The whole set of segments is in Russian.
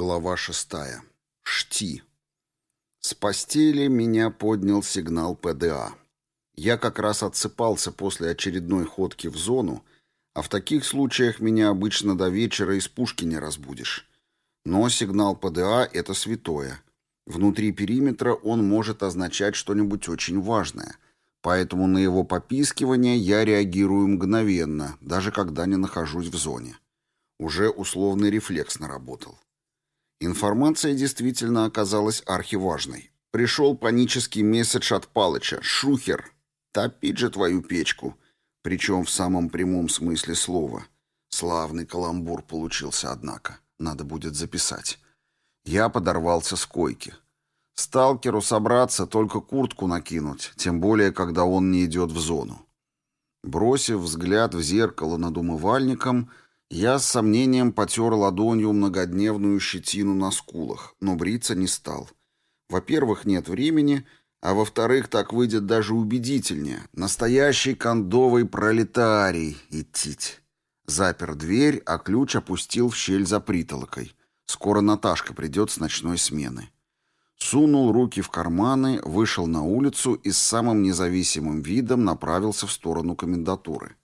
Глава шестая. Шти. С постели меня поднял сигнал ПДА. Я как раз отсыпался после очередной ходки в зону, а в таких случаях меня обычно до вечера из пушки не разбудишь. Но сигнал ПДА — это святое. Внутри периметра он может означать что-нибудь очень важное, поэтому на его попискивание я реагирую мгновенно, даже когда не нахожусь в зоне. Уже условный рефлекс наработал. Информация действительно оказалась архиважной. Пришел панический месседж от Палыча. «Шухер! Топить же твою печку!» Причем в самом прямом смысле слова. Славный каламбур получился, однако. Надо будет записать. Я подорвался с койки. Сталкеру собраться, только куртку накинуть, тем более, когда он не идет в зону. Бросив взгляд в зеркало над умывальником, я с сомнением потер ладонью многодневную щетину на скулах, но бриться не стал. Во-первых, нет времени, а во-вторых, так выйдет даже убедительнее. Настоящий кондовый пролетарий, идтить. Запер дверь, а ключ опустил в щель за притолокой. Скоро Наташка придет с ночной смены. Сунул руки в карманы, вышел на улицу и с самым независимым видом направился в сторону комендатуры.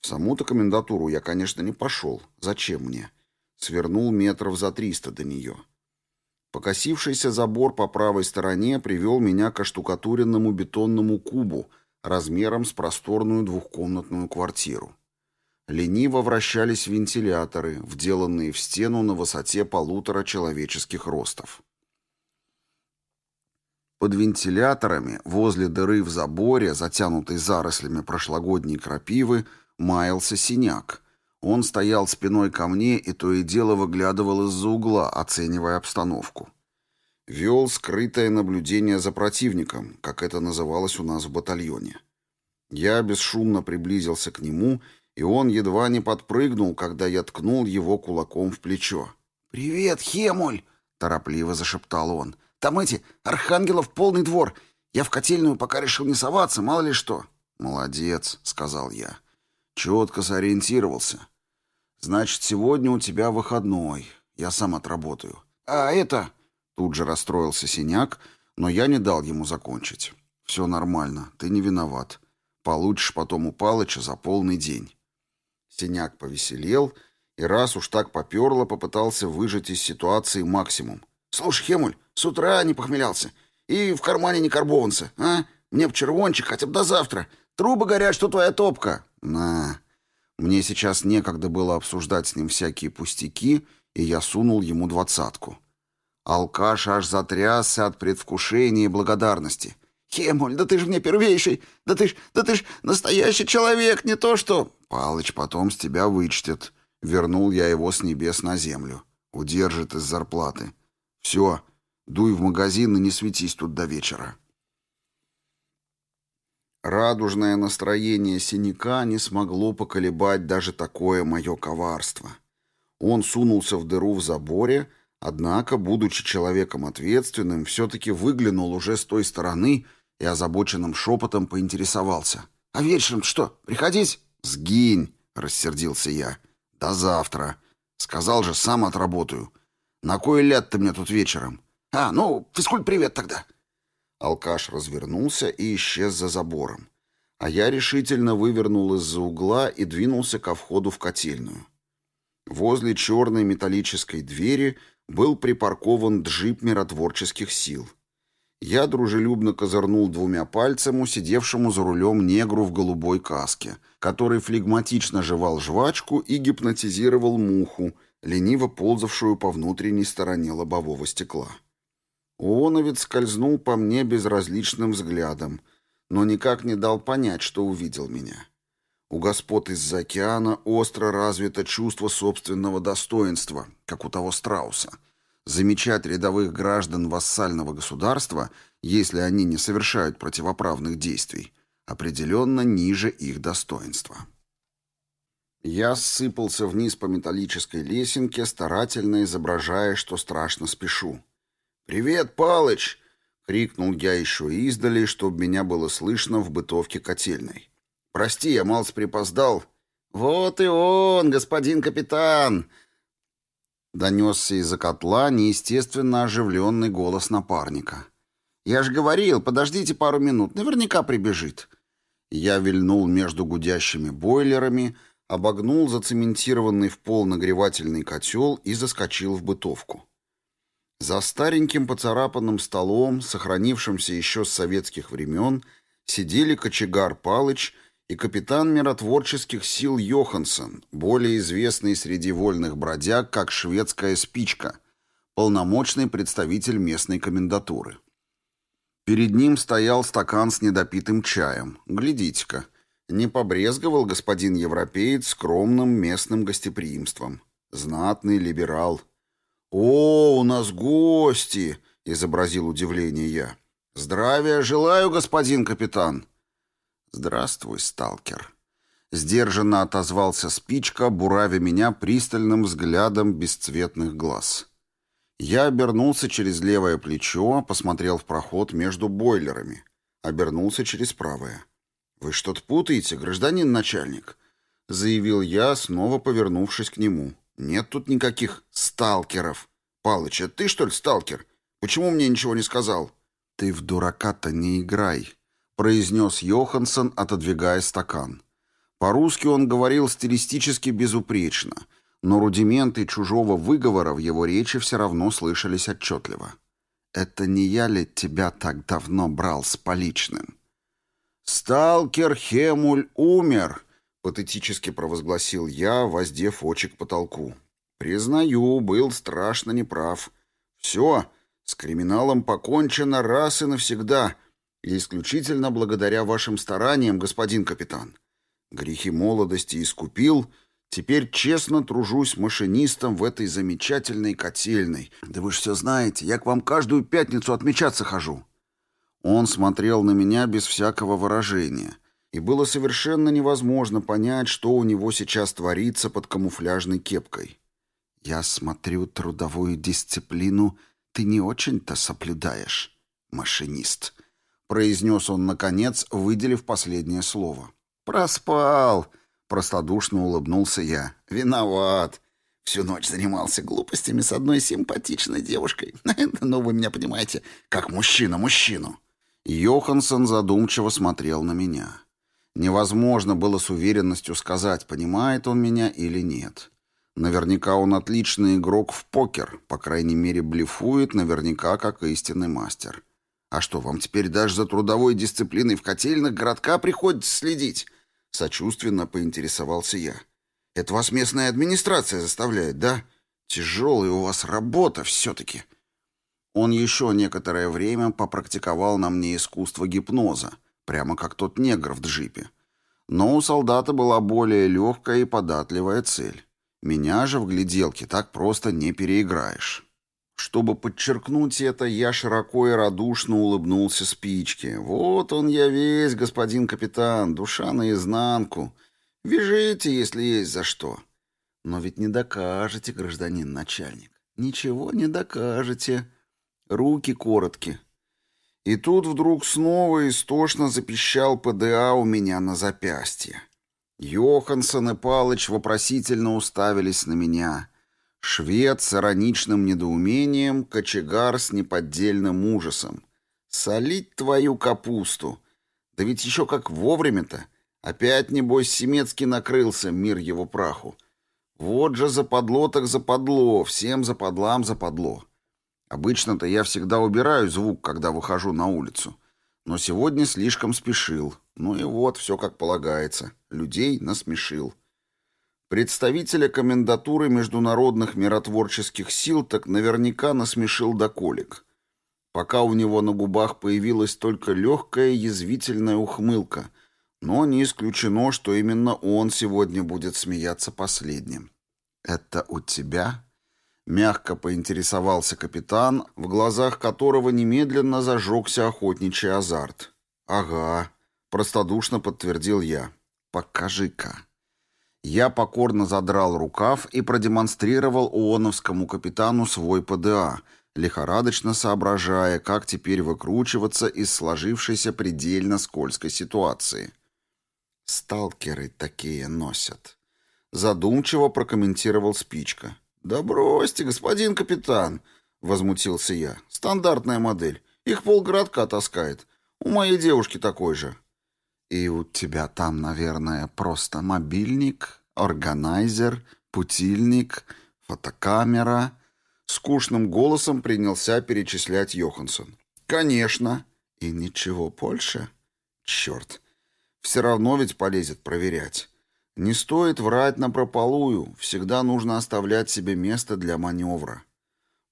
В саму-то комендатуру я, конечно, не пошел. Зачем мне? Свернул метров за триста до нее. Покосившийся забор по правой стороне привел меня к оштукатуренному бетонному кубу размером с просторную двухкомнатную квартиру. Лениво вращались вентиляторы, вделанные в стену на высоте полутора человеческих ростов. Под вентиляторами, возле дыры в заборе, затянутой зарослями прошлогодней крапивы, маялся синяк. Он стоял спиной ко мне и то и дело выглядывал из-за угла, оценивая обстановку. Вел скрытое наблюдение за противником, как это называлось у нас в батальоне. Я бесшумно приблизился к нему, и он едва не подпрыгнул, когда я ткнул его кулаком в плечо. «Привет, Хемуль!» — торопливо зашептал он. «Там эти, архангелов полный двор. Я в котельную пока решил не соваться, мало ли что». «Молодец», — сказал я. Четко сориентировался. Значит, сегодня у тебя выходной. Я сам отработаю. А это... Тут же расстроился синяк, но я не дал ему закончить. Все нормально, ты не виноват. Получишь потом у Палыча за полный день. Синяк повеселел и раз уж так поперло, попытался выжать из ситуации максимум. «Слушай, Хемуль, с утра не похмелялся. И в кармане не карбованца, а? Мне б червончик хотя бы до завтра. Трубы горят, что твоя топка». «На». Мне сейчас некогда было обсуждать с ним всякие пустяки, и я сунул ему двадцатку. Алкаш аж затрясся от предвкушения и благодарности. «Хемуль, да ты ж мне первейший! Да ты ж, да ты ж настоящий человек, не то что...» «Палыч потом с тебя вычтет». Вернул я его с небес на землю. Удержит из зарплаты. «Все, дуй в магазин и не светись тут до вечера». Радужное настроение синяка не смогло поколебать даже такое мое коварство. Он сунулся в дыру в заборе, однако, будучи человеком ответственным, все-таки выглянул уже с той стороны и озабоченным шепотом поинтересовался. «А вечером что, приходить?» «Сгинь!» — рассердился я. «До завтра!» Сказал же, сам отработаю. «На кой ляд ты мне тут вечером?» «А, ну, физкульт-привет тогда!» Алкаш развернулся и исчез за забором. А я решительно вывернул из-за угла и двинулся ко входу в котельную. Возле черной металлической двери был припаркован джип миротворческих сил. Я дружелюбно козырнул двумя пальцами сидевшему за рулем негру в голубой каске, который флегматично жевал жвачку и гипнотизировал муху, лениво ползавшую по внутренней стороне лобового стекла. Уоновец скользнул по мне безразличным взглядом, но никак не дал понять, что увидел меня. У господ из-за океана остро развито чувство собственного достоинства, как у того страуса. Замечать рядовых граждан вассального государства, если они не совершают противоправных действий, определенно ниже их достоинства. Я сыпался вниз по металлической лесенке, старательно изображая, что страшно спешу. «Привет, Палыч!» — крикнул я еще издали, чтобы меня было слышно в бытовке котельной. «Прости, я малость припоздал». «Вот и он, господин капитан!» Донесся из-за котла неестественно оживленный голос напарника. «Я же говорил, подождите пару минут, наверняка прибежит». Я вильнул между гудящими бойлерами, обогнул зацементированный в пол нагревательный котел и заскочил в бытовку. За стареньким поцарапанным столом, сохранившимся еще с советских времен, сидели кочегар Палыч и капитан миротворческих сил Йоханссон, более известный среди вольных бродяг как шведская спичка, полномочный представитель местной комендатуры. Перед ним стоял стакан с недопитым чаем. Глядите-ка, не побрезговал господин европеец скромным местным гостеприимством. Знатный либерал. «О, у нас гости!» — изобразил удивление я. «Здравия желаю, господин капитан!» «Здравствуй, сталкер!» Сдержанно отозвался спичка, буравя меня пристальным взглядом бесцветных глаз. Я обернулся через левое плечо, посмотрел в проход между бойлерами. Обернулся через правое. «Вы что-то путаете, гражданин начальник?» Заявил я, снова повернувшись к нему. «Нет тут никаких сталкеров. Палыч, а ты что ли сталкер? Почему мне ничего не сказал?» «Ты в дурака-то не играй», — произнес Йоханссон, отодвигая стакан. По-русски он говорил стилистически безупречно — но рудименты чужого выговора в его речи все равно слышались отчетливо. «Это не я ли тебя так давно брал с поличным?» «Сталкер Хемуль умер», — патетически провозгласил я, воздев очи к потолку. «Признаю, был страшно неправ. Все, с криминалом покончено раз и навсегда, и исключительно благодаря вашим стараниям, господин капитан. Грехи молодости искупил — Теперь честно тружусь машинистом в этой замечательной котельной. Да вы ж все знаете, я к вам каждую пятницу отмечаться хожу». Он смотрел на меня без всякого выражения, и было совершенно невозможно понять, что у него сейчас творится под камуфляжной кепкой. «Я смотрю, трудовую дисциплину ты не очень-то соблюдаешь, машинист», — произнес он, наконец, выделив последнее слово. «Проспал», Простодушно улыбнулся я. «Виноват. Всю ночь занимался глупостями с одной симпатичной девушкой. Ну, вы меня понимаете, как мужчина мужчину». Йоханссон задумчиво смотрел на меня. Невозможно было с уверенностью сказать, понимает он меня или нет. Наверняка он отличный игрок в покер, по крайней мере, блефует наверняка как истинный мастер. А что, вам теперь даже за трудовой дисциплиной в котельных городка приходится следить? Сочувственно поинтересовался я. «Это вас местная администрация заставляет, да? Тяжелая у вас работа все-таки». Он еще некоторое время попрактиковал на мне искусство гипноза, прямо как тот негр в джипе. Но у солдата была более легкая и податливая цель. Меня же в гляделке так просто не переиграешь. Чтобы подчеркнуть это, я широко и радушно улыбнулся спичке. «Вот он я весь, господин капитан, душа наизнанку. Вяжите, если есть за что». «Но ведь не докажете, гражданин начальник. Ничего не докажете. Руки коротки». И тут вдруг снова истошно запищал ПДА у меня на запястье. Йоханссон и Палыч вопросительно уставились на меня — Швед с ироничным недоумением, кочегар с неподдельным ужасом. «Солить твою капусту! Да ведь еще как вовремя-то! Опять, небось, Семецкий накрылся, мир его праху! Вот же западло так западло, всем западлам западло!» Обычно-то я всегда убираю звук, когда выхожу на улицу. Но сегодня слишком спешил. Ну и вот, все как полагается. Людей насмешил. Представителя комендатуры международных миротворческих сил так наверняка насмешил до колик. Пока у него на губах появилась только легкая язвительная ухмылка, но не исключено, что именно он сегодня будет смеяться последним. «Это у тебя?» — мягко поинтересовался капитан, в глазах которого немедленно зажегся охотничий азарт. «Ага», — простодушно подтвердил я. «Покажи-ка». Я покорно задрал рукав и продемонстрировал ООНовскому капитану свой ПДА, лихорадочно соображая, как теперь выкручиваться из сложившейся предельно скользкой ситуации. «Сталкеры такие носят», — задумчиво прокомментировал Спичка. «Да бросьте, господин капитан!» — возмутился я. «Стандартная модель. Их полгородка таскает. У моей девушки такой же». «И у тебя там, наверное, просто мобильник, органайзер, путильник, фотокамера...» Скучным голосом принялся перечислять Йоханссон. «Конечно. И ничего больше? Черт. Все равно ведь полезет проверять. Не стоит врать на прополую. Всегда нужно оставлять себе место для маневра.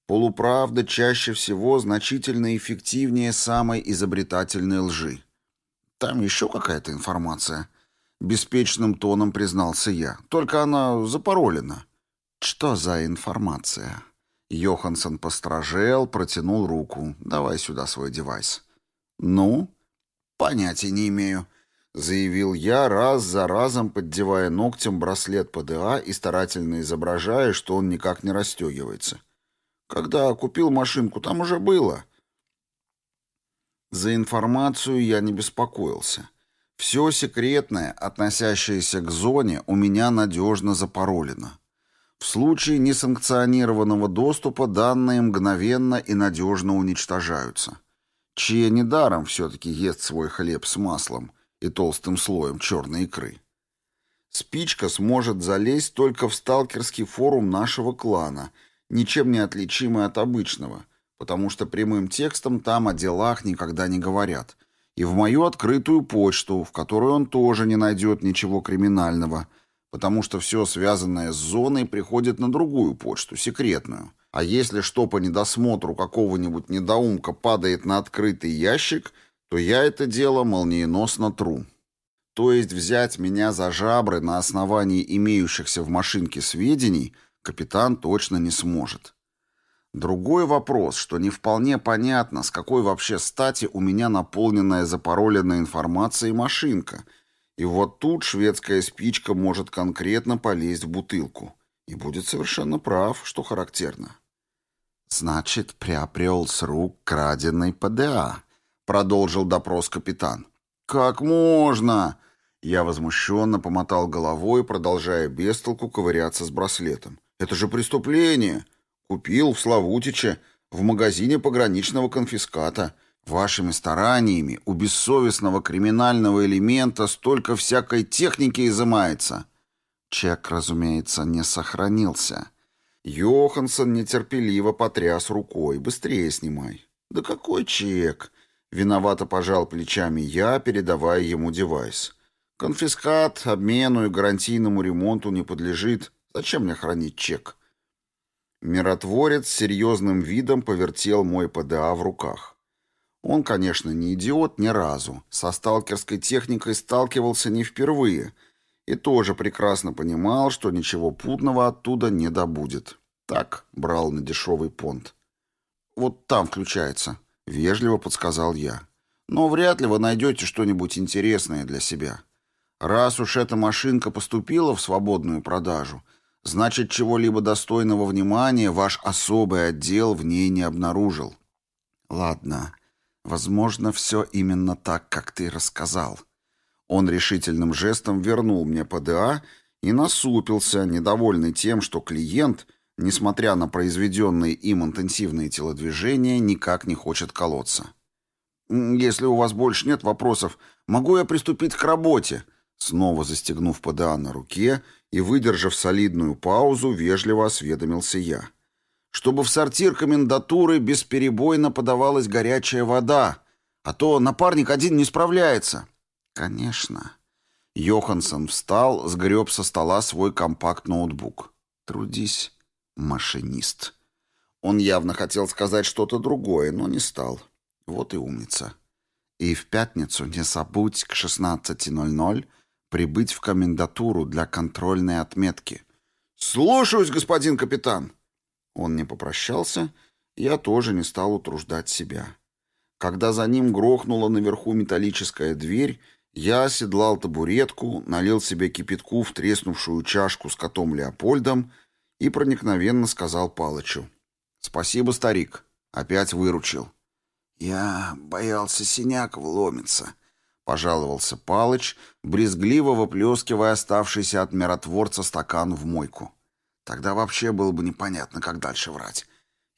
Полуправда чаще всего значительно эффективнее самой изобретательной лжи. Там еще какая-то информация. Беспечным тоном признался я. Только она запаролена. Что за информация? Йоханссон постражел, протянул руку. «Давай сюда свой девайс». «Ну?» «Понятия не имею», — заявил я, раз за разом поддевая ногтем браслет ПДА и старательно изображая, что он никак не расстегивается. Когда купил машинку, там уже было. За информацию я не беспокоился. Все секретное, относящееся к зоне, у меня надежно запаролено. В случае несанкционированного доступа данные мгновенно и надежно уничтожаются. Чья недаром все-таки ест свой хлеб с маслом и толстым слоем черной икры. Спичка сможет залезть только в сталкерский форум нашего клана — ничем не отличимый от обычного, потому что прямым текстом там о делах никогда не говорят, и в мою открытую почту, в которой он тоже не найдет ничего криминального, потому что все связанное с зоной приходит на другую почту, секретную. А если что по недосмотру какого-нибудь недоумка падает на открытый ящик, то я это дело молниеносно тру. То есть взять меня за жабры на основании имеющихся в машинке сведений – капитан точно не сможет. Другой вопрос, что не вполне понятно, с какой вообще стати у меня наполненная запароленной информацией машинка. И вот тут шведская спичка может конкретно полезть в бутылку. И будет совершенно прав, что характерно. «Значит, приобрел с рук краденый ПДА», — продолжил допрос капитан. «Как можно?» Я возмущенно помотал головой, продолжая бестолку ковыряться с браслетом. Это же преступление. Купил в Славутиче, в магазине пограничного конфиската. Вашими стараниями у бессовестного криминального элемента столько всякой техники изымается. Чек, разумеется, не сохранился. Йоханссон нетерпеливо потряс рукой. «Быстрее снимай». «Да какой чек?» Виновато пожал плечами я, передавая ему девайс. «Конфискат, обмену и гарантийному ремонту не подлежит. Зачем мне хранить чек? Миротворец с серьезным видом повертел мой ПДА в руках. Он, конечно, не идиот ни разу. Со сталкерской техникой сталкивался не впервые. И тоже прекрасно понимал, что ничего путного оттуда не добудет. Так брал на дешевый понт. «Вот там включается», — вежливо подсказал я. «Но вряд ли вы найдете что-нибудь интересное для себя. Раз уж эта машинка поступила в свободную продажу, Значит, чего-либо достойного внимания ваш особый отдел в ней не обнаружил. Ладно, возможно, все именно так, как ты рассказал. Он решительным жестом вернул мне ПДА и насупился, недовольный тем, что клиент, несмотря на произведенные им интенсивные телодвижения, никак не хочет колоться. «Если у вас больше нет вопросов, могу я приступить к работе?» Снова застегнув ПДА на руке и, выдержав солидную паузу, вежливо осведомился я. «Чтобы в сортир комендатуры бесперебойно подавалась горячая вода, а то напарник один не справляется». «Конечно». Йоханссон встал, сгреб со стола свой компакт-ноутбук. «Трудись, машинист». Он явно хотел сказать что-то другое, но не стал. Вот и умница. И в пятницу не забудь к 16.00 прибыть в комендатуру для контрольной отметки. «Слушаюсь, господин капитан!» Он не попрощался, я тоже не стал утруждать себя. Когда за ним грохнула наверху металлическая дверь, я оседлал табуретку, налил себе кипятку в треснувшую чашку с котом Леопольдом и проникновенно сказал Палычу. «Спасибо, старик. Опять выручил». «Я боялся синяк вломиться», Пожаловался Палыч, брезгливо выплескивая оставшийся от миротворца стакан в мойку. Тогда вообще было бы непонятно, как дальше врать.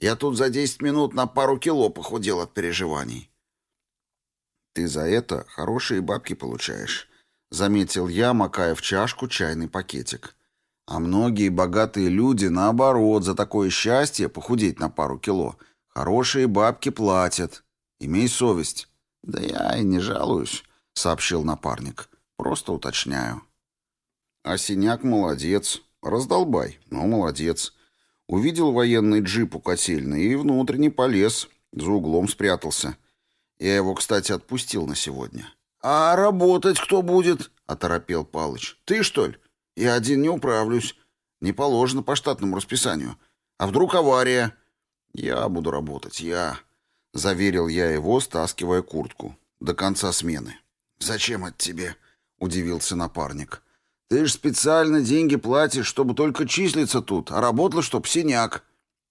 Я тут за десять минут на пару кило похудел от переживаний. Ты за это хорошие бабки получаешь, заметил я, макая в чашку чайный пакетик. А многие богатые люди, наоборот, за такое счастье похудеть на пару кило, хорошие бабки платят. Имей совесть. Да я и не жалуюсь, сообщил напарник. Просто уточняю. А синяк молодец. Раздолбай, но молодец. Увидел военный джип у котельной и внутренне полез. За углом спрятался. Я его, кстати, отпустил на сегодня. «А работать кто будет?» — оторопел Палыч. «Ты, что ли? Я один не управлюсь. Не положено по штатному расписанию. А вдруг авария?» «Я буду работать, я...» — заверил я его, стаскивая куртку. «До конца смены». «Зачем это тебе?» — удивился напарник. «Ты ж специально деньги платишь, чтобы только числиться тут, а работала, чтоб синяк».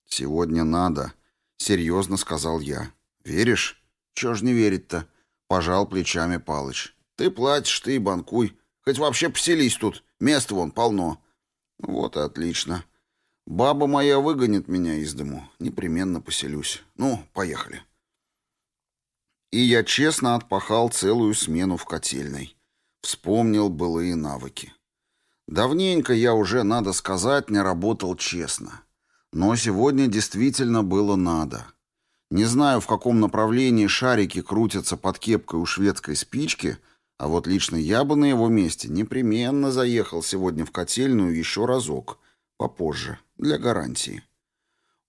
«Сегодня надо», — серьезно сказал я. «Веришь?» «Чего ж не верить-то?» — пожал плечами Палыч. «Ты платишь, ты и банкуй. Хоть вообще поселись тут, места вон полно». «Вот и отлично. Баба моя выгонит меня из дому. Непременно поселюсь. Ну, поехали». И я честно отпахал целую смену в котельной. Вспомнил былые навыки. Давненько я уже, надо сказать, не работал честно. Но сегодня действительно было надо. Не знаю, в каком направлении шарики крутятся под кепкой у шведской спички, а вот лично я бы на его месте непременно заехал сегодня в котельную еще разок, попозже, для гарантии.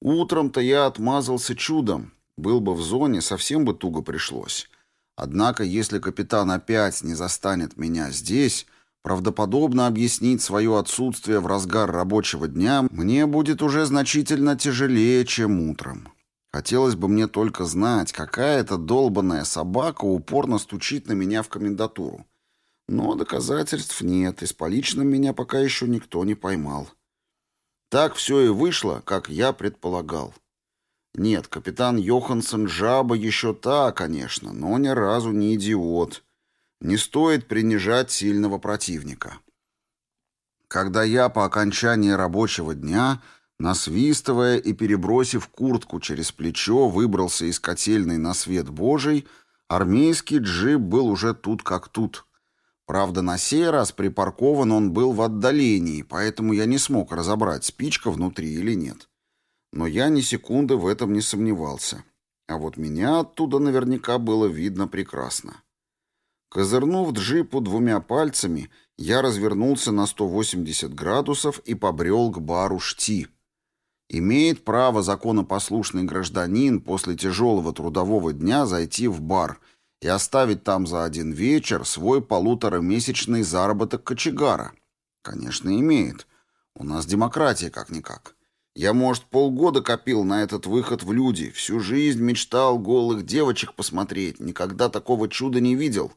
Утром-то я отмазался чудом, был бы в зоне, совсем бы туго пришлось. Однако, если капитан опять не застанет меня здесь, правдоподобно объяснить свое отсутствие в разгар рабочего дня мне будет уже значительно тяжелее, чем утром. Хотелось бы мне только знать, какая эта долбанная собака упорно стучит на меня в комендатуру. Но доказательств нет, и с поличным меня пока еще никто не поймал. Так все и вышло, как я предполагал. Нет, капитан Йоханссон жаба еще та, конечно, но ни разу не идиот. Не стоит принижать сильного противника. Когда я по окончании рабочего дня Насвистывая и перебросив куртку через плечо, выбрался из котельной на свет божий, армейский джип был уже тут как тут. Правда, на сей раз припаркован он был в отдалении, поэтому я не смог разобрать, спичка внутри или нет. Но я ни секунды в этом не сомневался. А вот меня оттуда наверняка было видно прекрасно. Козырнув джипу двумя пальцами, я развернулся на 180 градусов и побрел к бару «Шти», Имеет право законопослушный гражданин после тяжелого трудового дня зайти в бар и оставить там за один вечер свой полуторамесячный заработок кочегара? Конечно, имеет. У нас демократия как-никак. Я, может, полгода копил на этот выход в люди, всю жизнь мечтал голых девочек посмотреть, никогда такого чуда не видел.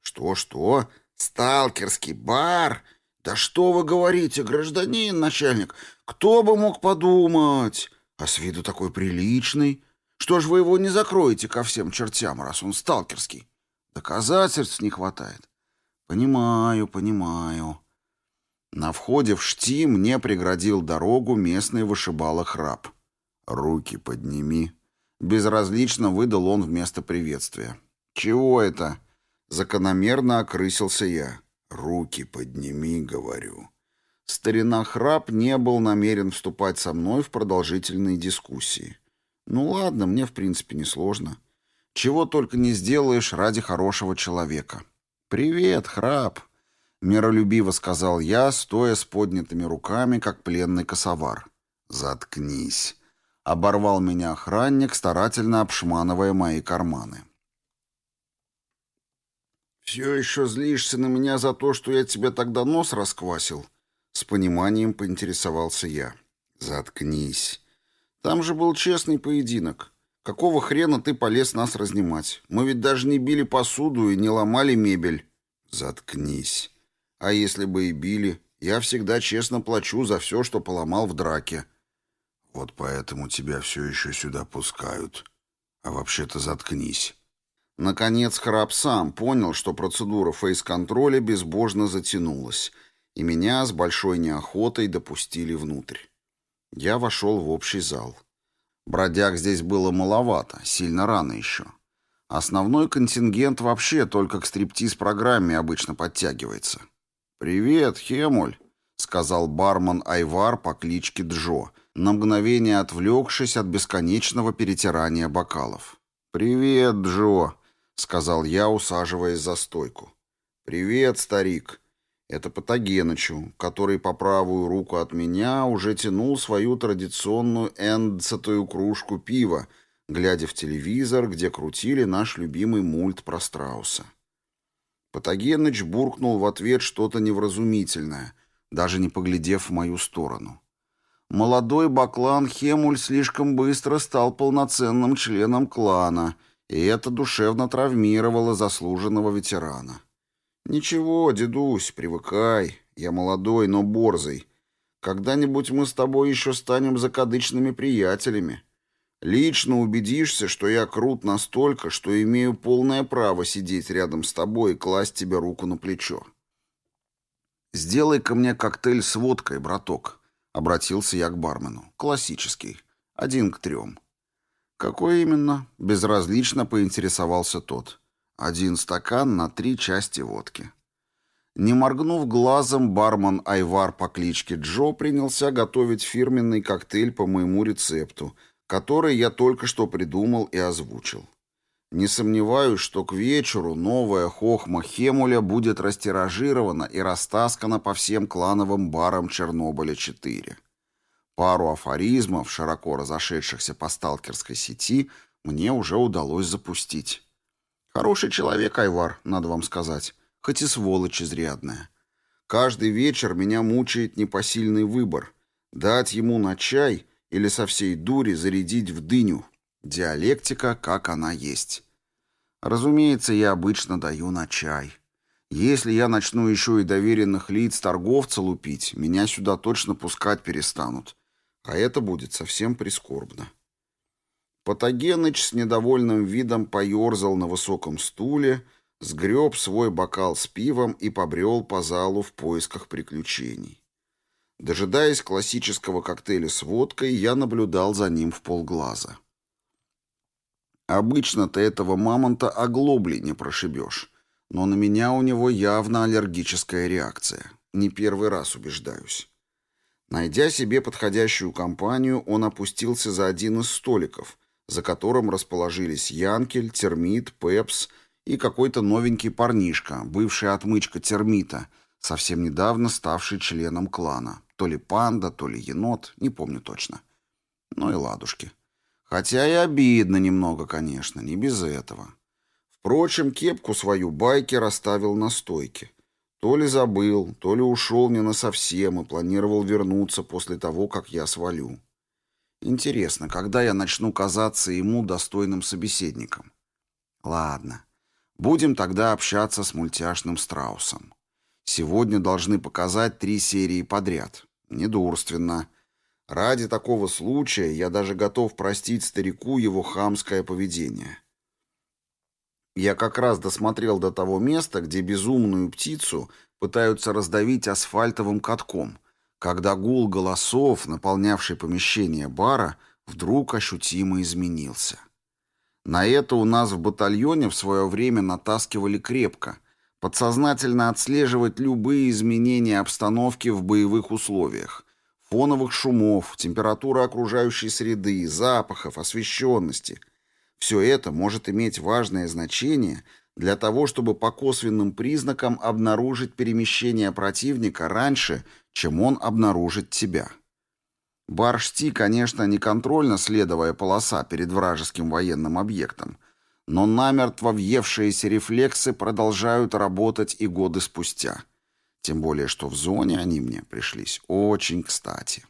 Что-что? Сталкерский бар? Да что вы говорите, гражданин начальник? Кто бы мог подумать? А с виду такой приличный. Что ж вы его не закроете ко всем чертям, раз он сталкерский? Доказательств не хватает. Понимаю, понимаю. На входе в шти мне преградил дорогу местный вышибала храп. «Руки подними». Безразлично выдал он вместо приветствия. «Чего это?» Закономерно окрысился я. «Руки подними», — говорю. Старина Храп не был намерен вступать со мной в продолжительные дискуссии. Ну ладно, мне в принципе не сложно. Чего только не сделаешь ради хорошего человека. «Привет, Храп!» — миролюбиво сказал я, стоя с поднятыми руками, как пленный косовар. «Заткнись!» — оборвал меня охранник, старательно обшманывая мои карманы. «Все еще злишься на меня за то, что я тебе тогда нос расквасил?» С пониманием поинтересовался я. «Заткнись. Там же был честный поединок. Какого хрена ты полез нас разнимать? Мы ведь даже не били посуду и не ломали мебель». «Заткнись. А если бы и били, я всегда честно плачу за все, что поломал в драке». «Вот поэтому тебя все еще сюда пускают. А вообще-то заткнись». Наконец Храп сам понял, что процедура фейс-контроля безбожно затянулась — и меня с большой неохотой допустили внутрь. Я вошел в общий зал. Бродяг здесь было маловато, сильно рано еще. Основной контингент вообще только к стриптиз-программе обычно подтягивается. «Привет, Хемуль», — сказал бармен Айвар по кличке Джо, на мгновение отвлекшись от бесконечного перетирания бокалов. «Привет, Джо», — сказал я, усаживаясь за стойку. «Привет, старик». Это Патогенычу, который по правую руку от меня уже тянул свою традиционную эндцатую кружку пива, глядя в телевизор, где крутили наш любимый мульт про страуса. Патогеныч буркнул в ответ что-то невразумительное, даже не поглядев в мою сторону. Молодой баклан Хемуль слишком быстро стал полноценным членом клана, и это душевно травмировало заслуженного ветерана. «Ничего, дедусь, привыкай. Я молодой, но борзый. Когда-нибудь мы с тобой еще станем закадычными приятелями. Лично убедишься, что я крут настолько, что имею полное право сидеть рядом с тобой и класть тебе руку на плечо. «Сделай-ка мне коктейль с водкой, браток», — обратился я к бармену. «Классический. Один к трем». «Какой именно?» — безразлично поинтересовался тот. Один стакан на три части водки. Не моргнув глазом, бармен Айвар по кличке Джо принялся готовить фирменный коктейль по моему рецепту, который я только что придумал и озвучил. Не сомневаюсь, что к вечеру новая хохма Хемуля будет растиражирована и растаскана по всем клановым барам Чернобыля-4. Пару афоризмов, широко разошедшихся по сталкерской сети, мне уже удалось запустить. Хороший человек, Айвар, надо вам сказать, хоть и сволочь изрядная. Каждый вечер меня мучает непосильный выбор — дать ему на чай или со всей дури зарядить в дыню. Диалектика, как она есть. Разумеется, я обычно даю на чай. Если я начну еще и доверенных лиц торговца лупить, меня сюда точно пускать перестанут. А это будет совсем прискорбно. Патогеныч с недовольным видом поерзал на высоком стуле, сгреб свой бокал с пивом и побрел по залу в поисках приключений. Дожидаясь классического коктейля с водкой, я наблюдал за ним в полглаза. Обычно ты этого мамонта оглобли не прошибешь, но на меня у него явно аллергическая реакция. Не первый раз убеждаюсь. Найдя себе подходящую компанию, он опустился за один из столиков, за которым расположились Янкель, Термит, Пепс и какой-то новенький парнишка, бывший отмычка Термита, совсем недавно ставший членом клана. То ли панда, то ли енот, не помню точно. Ну и ладушки. Хотя и обидно немного, конечно, не без этого. Впрочем, кепку свою байкер оставил на стойке. То ли забыл, то ли ушел не насовсем и планировал вернуться после того, как я свалю. Интересно, когда я начну казаться ему достойным собеседником? Ладно. Будем тогда общаться с мультяшным страусом. Сегодня должны показать три серии подряд. Недурственно. Ради такого случая я даже готов простить старику его хамское поведение. Я как раз досмотрел до того места, где безумную птицу пытаются раздавить асфальтовым катком — когда гул голосов, наполнявший помещение бара, вдруг ощутимо изменился. На это у нас в батальоне в свое время натаскивали крепко, подсознательно отслеживать любые изменения обстановки в боевых условиях, фоновых шумов, температуры окружающей среды, запахов, освещенности. Все это может иметь важное значение для того, чтобы по косвенным признакам обнаружить перемещение противника раньше, чем он обнаружит тебя. Баршти, конечно, не контрольно-следовая полоса перед вражеским военным объектом, но намертво въевшиеся рефлексы продолжают работать и годы спустя. Тем более, что в зоне они мне пришлись очень кстати.